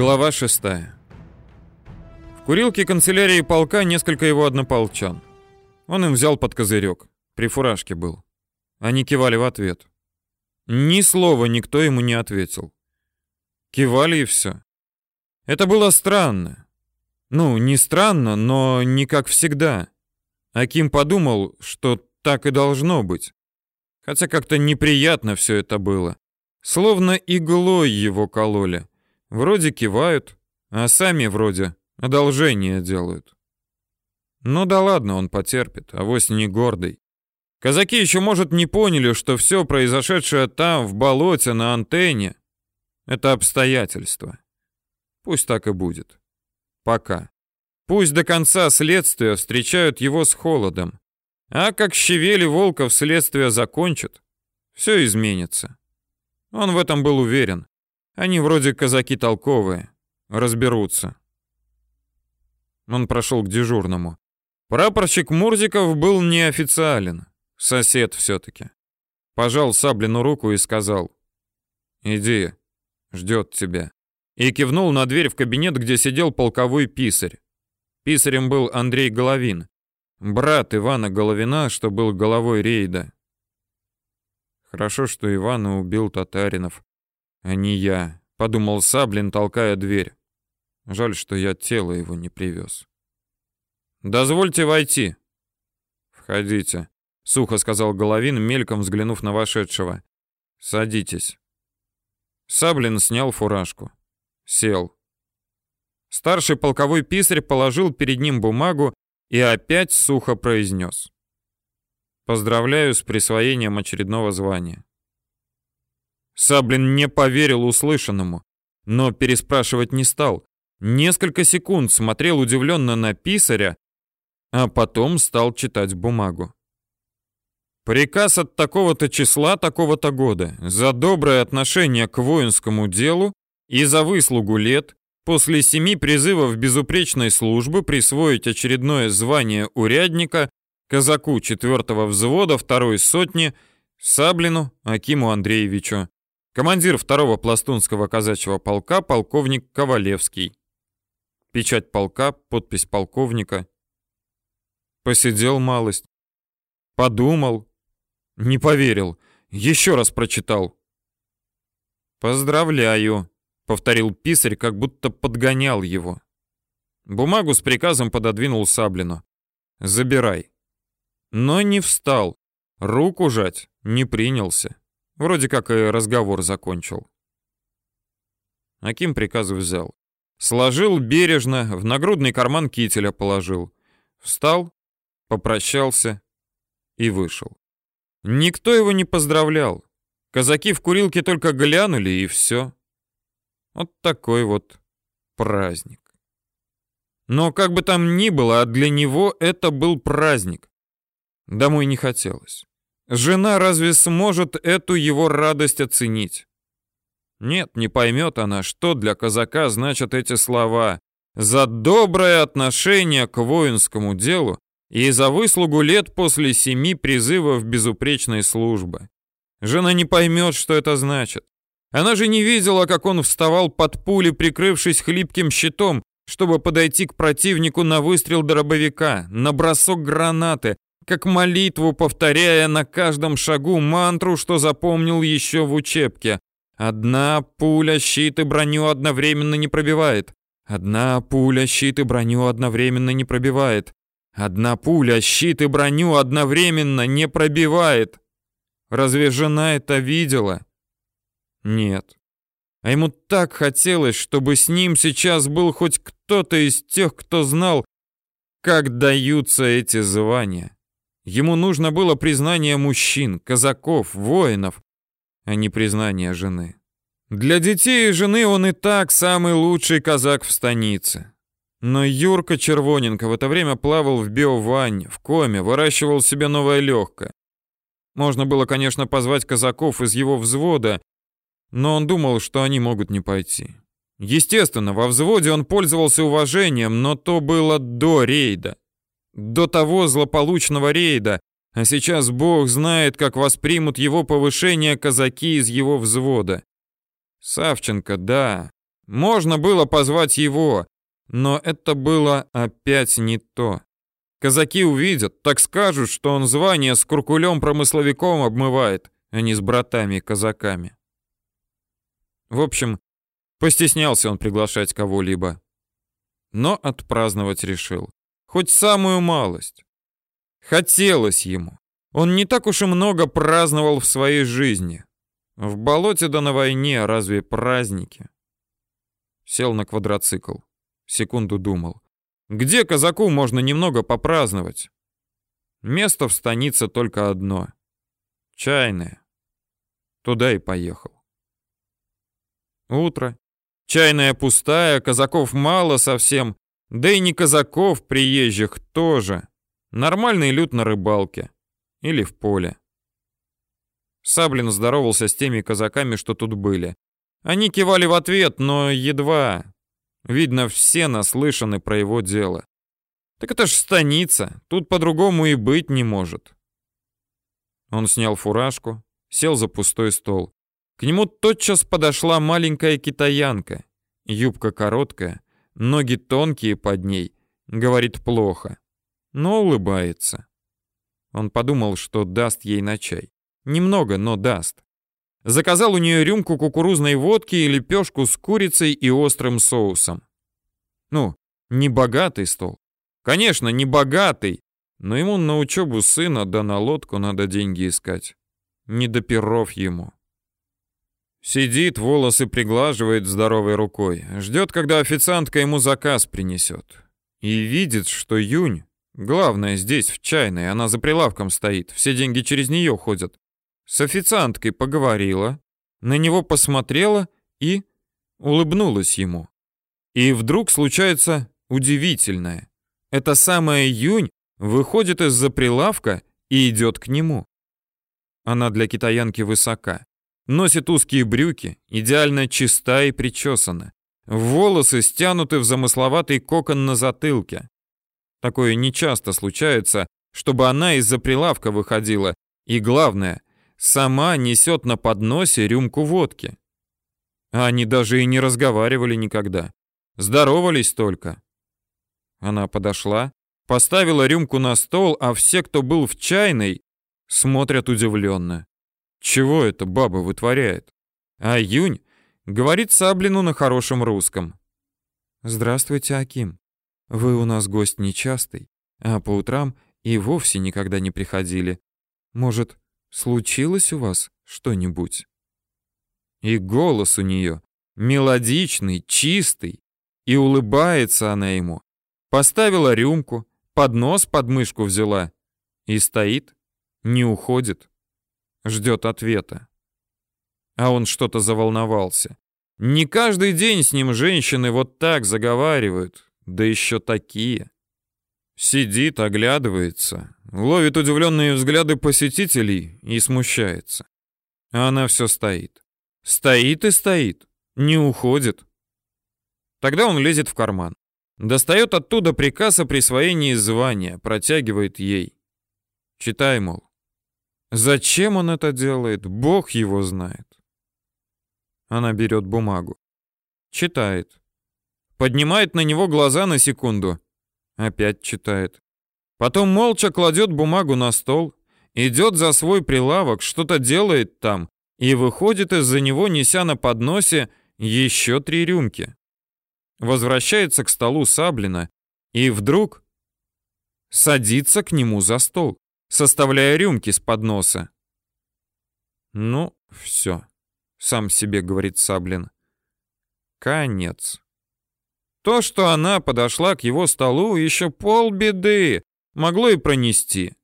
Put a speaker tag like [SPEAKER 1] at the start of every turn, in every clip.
[SPEAKER 1] Глава 6. В курилке канцелярии полка несколько его однополчан. Он им взял под козырек. При фуражке был. Они кивали в ответ. Ни слова никто ему не ответил. Кивали и все. Это было странно. Ну, не странно, но не как всегда. Аким подумал, что так и должно быть. Хотя как-то неприятно все это было. Словно иглой его кололи. Вроде кивают, а сами вроде одолжение делают. Ну да ладно, он потерпит, авось не гордый. Казаки еще, может, не поняли, что все произошедшее там, в болоте, на антенне, это обстоятельства. Пусть так и будет. Пока. Пусть до конца следствия встречают его с холодом. А как Щевели Волков следствие закончат, все изменится. Он в этом был уверен. Они вроде казаки толковые, разберутся. Он прошел к дежурному. Прапорщик Мурзиков был неофициален, сосед все-таки. Пожал Саблину руку и сказал, «Иди, ждет тебя». И кивнул на дверь в кабинет, где сидел полковой писарь. Писарем был Андрей Головин, брат Ивана Головина, что был головой рейда. Хорошо, что Ивана убил Татаринов, а не я, подумал Саблин, толкая дверь. Жаль, что я тело его не привез. Дозвольте войти. Входите, сухо сказал Головин, мельком взглянув на вошедшего. Садитесь. Саблин снял фуражку. Сел. Старший полковой писарь положил перед ним бумагу и опять сухо произнес. «Поздравляю с присвоением очередного звания. Саблин не поверил услышанному, но переспрашивать не стал. Несколько секунд смотрел удивленно на писаря, а потом стал читать бумагу. Приказ от такого-то числа, такого-то года, за доброе отношение к воинскому делу и за выслугу лет, после семи призывов безупречной службы присвоить очередное звание урядника казаку четвертого взвода второй сотни Саблину Акиму Андреевичу Командир второго пластунского казачьего полка полковник Ковалевский. Печать полка, подпись полковника. Посидел малость. Подумал. Не поверил. Еще раз прочитал. «Поздравляю», — повторил писарь, как будто подгонял его. Бумагу с приказом пододвинул Саблину. «Забирай». Но не встал. Руку жать не принялся. Вроде как и разговор закончил. Аким приказ взял. Сложил бережно, в нагрудный карман кителя положил. Встал, попрощался и вышел. Никто его не поздравлял. Казаки в курилке только глянули и все. Вот такой вот праздник. Но как бы там ни было, а для него это был праздник. Домой не хотелось. Жена разве сможет эту его радость оценить? Нет, не поймет она, что для казака значат эти слова. За доброе отношение к воинскому делу и за выслугу лет после семи призывов безупречной службы. Жена не поймет, что это значит. Она же не видела, как он вставал под пули, прикрывшись хлипким щитом, чтобы подойти к противнику на выстрел дробовика, на бросок гранаты, как молитву, повторяя на каждом шагу мантру, что запомнил еще в учебке. Одна пуля щит и броню одновременно не пробивает. Одна пуля щит и броню одновременно не пробивает. Одна пуля щит и броню одновременно не пробивает. Разве жена это видела? Нет. А ему так хотелось, чтобы с ним сейчас был хоть кто-то из тех, кто знал, как даются эти звания. Ему нужно было признание мужчин, казаков, воинов, а не признание жены. Для детей и жены он и так самый лучший казак в станице. Но Юрка Червоненко в это время плавал в биованне, в коме, выращивал себе новое легкое. Можно было, конечно, позвать казаков из его взвода, но он думал, что они могут не пойти. Естественно, во взводе он пользовался уважением, но то было до рейда. До того злополучного рейда, а сейчас бог знает, как воспримут его повышение казаки из его взвода. Савченко, да, Можно было позвать его, но это было опять не то. Казаки увидят, так скажут, что он звание с куркулем-промысловиком обмывает, а не с братами-казаками. В общем, постеснялся он приглашать кого-либо. Но отпраздновать решил. Хоть самую малость. Хотелось ему. Он не так уж и много праздновал в своей жизни. В болоте да на войне разве праздники? Сел на квадроцикл. Секунду думал. Где казаку можно немного попраздновать? Место в станице только одно. Чайное. Туда и поехал. Утро. Чайная пустая, казаков мало совсем, да и не казаков приезжих тоже. Нормальный люд на рыбалке или в поле. Саблин здоровался с теми казаками, что тут были. Они кивали в ответ, но едва. Видно, все наслышаны про его дело. Так это ж станица, тут по-другому и быть не может. Он снял фуражку, сел за пустой стол. К нему тотчас подошла маленькая китаянка. Юбка короткая, ноги тонкие под ней. Говорит плохо, но улыбается. Он подумал, что даст ей на чай. Немного, но даст. Заказал у нее рюмку кукурузной водки и лепешку с курицей и острым соусом. Ну, не богатый стол. Конечно, не богатый, но ему на учебу сына да на лодку надо деньги искать. Не до перов ему. Сидит, волосы приглаживает здоровой рукой, ждет, когда официантка ему заказ принесет. И видит, что Юнь, главное здесь, в чайной, она за прилавком стоит, все деньги через нее ходят. С официанткой поговорила, на него посмотрела и улыбнулась ему. И вдруг случается удивительное. Эта самая Юнь выходит из-за прилавка и идет к нему. Она для китаянки высока. Носит узкие брюки, идеально чиста и причесана. Волосы стянуты в замысловатый кокон на затылке. Такое нечасто случается, чтобы она из-за прилавка выходила. И главное, сама несет на подносе рюмку водки. Они даже и не разговаривали никогда. Здоровались только. Она подошла, поставила рюмку на стол, а все, кто был в чайной, смотрят удивленно. Чего это баба вытворяет? А Юнь говорит Саблину на хорошем русском. «Здравствуйте, Аким. Вы у нас гость нечастый, а по утрам и вовсе никогда не приходили. Может, Случилось у вас что-нибудь? И голос у нее мелодичный, чистый, и улыбается она ему. Поставила рюмку, поднос под мышку взяла и стоит, не уходит, ждет ответа. А он что-то заволновался. Не каждый день с ним женщины вот так заговаривают, да еще такие. Сидит, оглядывается, ловит удивленные взгляды посетителей и смущается. А она все стоит. Стоит и стоит, не уходит. Тогда он лезет в карман. Достает оттуда приказ о присвоении звания, протягивает ей. Читай, мол. Зачем он это делает, бог его знает. Она берет бумагу. Читает. Поднимает на него глаза на секунду Опять читает. Потом молча кладет бумагу на стол, идет за свой прилавок, что-то делает там и выходит из-за него, неся на подносе еще три рюмки. Возвращается к столу Саблина и вдруг садится к нему за стол, составляя рюмки с подноса. «Ну, все», — сам себе говорит Саблин. «Конец». То, что она подошла к его столу, еще полбеды, могло и пронести.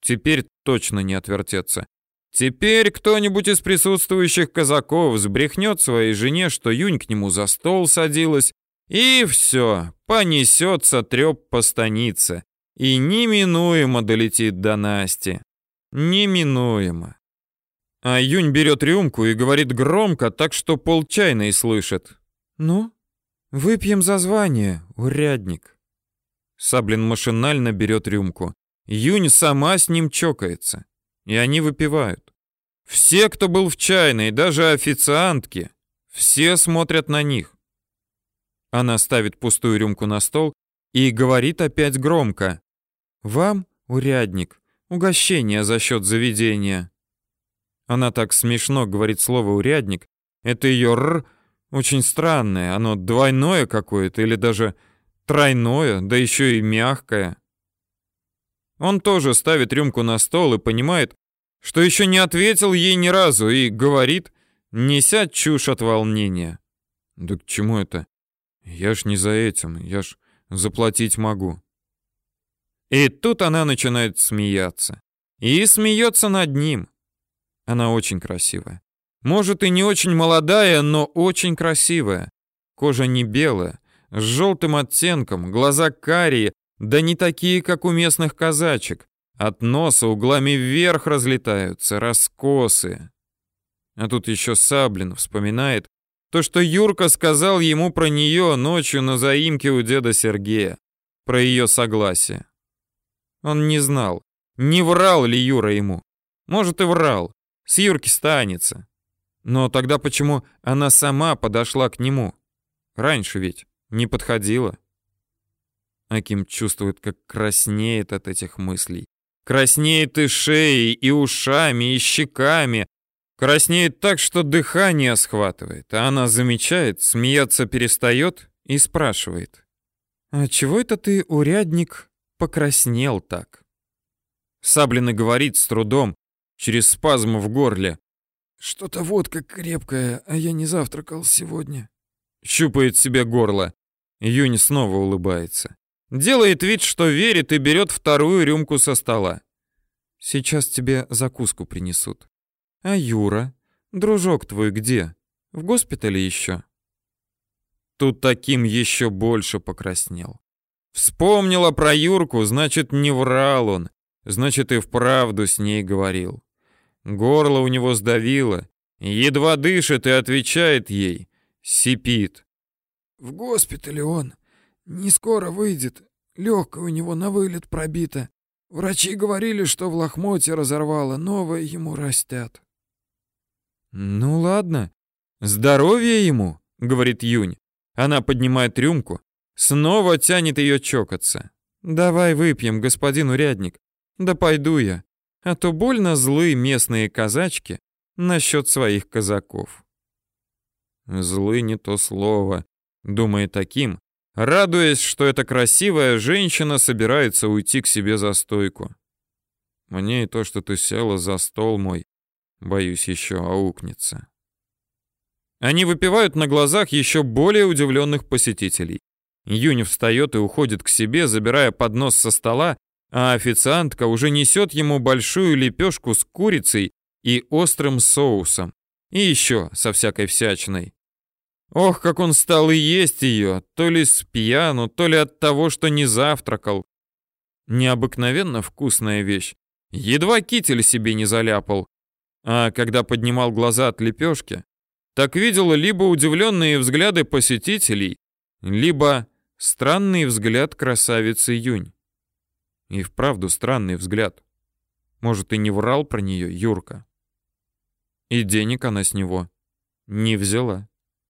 [SPEAKER 1] Теперь точно не отвертеться. Теперь кто-нибудь из присутствующих казаков сбрехнет своей жене, что Юнь к нему за стол садилась, и все, понесется треп по станице, и неминуемо долетит до Насти. Неминуемо. А Юнь берет рюмку и говорит громко, так что пол чайной слышит. «Ну, Выпьем за звание, урядник. Саблин машинально берет рюмку. Юнь сама с ним чокается. И они выпивают. Все, кто был в чайной, даже официантки, все смотрят на них. Она ставит пустую рюмку на стол и говорит опять громко. «Вам, урядник, угощение за счет заведения». Она так смешно говорит слово «урядник». Это ее «р» очень странное, оно двойное какое-то или даже тройное, да еще и мягкое. Он тоже ставит рюмку на стол и понимает, что еще не ответил ей ни разу и говорит, неся чушь от волнения. «Да к чему это? Я ж не за этим, я ж заплатить могу». И тут она начинает смеяться. И смеется над ним. Она очень красивая. Может и не очень молодая, но очень красивая. Кожа не белая, с желтым оттенком, глаза карие, да не такие, как у местных казачек. От носа углами вверх разлетаются, раскосы. А тут еще Саблин вспоминает то, что Юрка сказал ему про нее ночью на заимке у деда Сергея, про ее согласие. Он не знал, не врал ли Юра ему. Может и врал, с Юрки станется. Но тогда почему она сама подошла к нему? Раньше ведь не подходила. Аким чувствует, как краснеет от этих мыслей. Краснеет и шеей, и ушами, и щеками. Краснеет так, что дыхание схватывает. А она замечает, смеяться перестает и спрашивает. «А чего это ты, урядник, покраснел так?» Саблин говорит с трудом, через спазм в горле.
[SPEAKER 2] «Что-то водка крепкая, а я не завтракал сегодня».
[SPEAKER 1] Щупает себе горло. Юнь снова улыбается. Делает вид, что верит и берет вторую рюмку со стола. Сейчас тебе закуску принесут. А Юра, дружок твой где? В госпитале еще? Тут таким еще больше покраснел. Вспомнила про Юрку, значит, не врал он. Значит, и вправду с ней говорил. Горло у него сдавило. Едва дышит и отвечает ей. Сипит.
[SPEAKER 2] «В госпитале он. Не скоро выйдет. Легкое у него на вылет пробито. Врачи говорили, что в лохмоте разорвало, новое ему растят.
[SPEAKER 1] Ну ладно. Здоровье ему, говорит Юнь. Она поднимает рюмку, снова тянет ее чокаться. Давай выпьем, господин урядник. Да пойду я, а то больно злые местные казачки насчет своих казаков. Злы не то слово, думает таким, радуясь, что эта красивая женщина собирается уйти к себе за стойку. Мне и то, что ты села за стол мой, боюсь, еще аукнется. Они выпивают на глазах еще более удивленных посетителей. Юнь встает и уходит к себе, забирая поднос со стола, а официантка уже несет ему большую лепешку с курицей и острым соусом. И еще со всякой всячиной. Ох, как он стал и есть ее, то ли с пьяну, то ли от того, что не завтракал. Необыкновенно вкусная вещь. Едва китель себе не заляпал. А когда поднимал глаза от лепешки, так видел либо удивленные взгляды посетителей, либо странный взгляд красавицы Юнь. И вправду странный взгляд. Может, и не врал про нее Юрка. И денег она с него не взяла.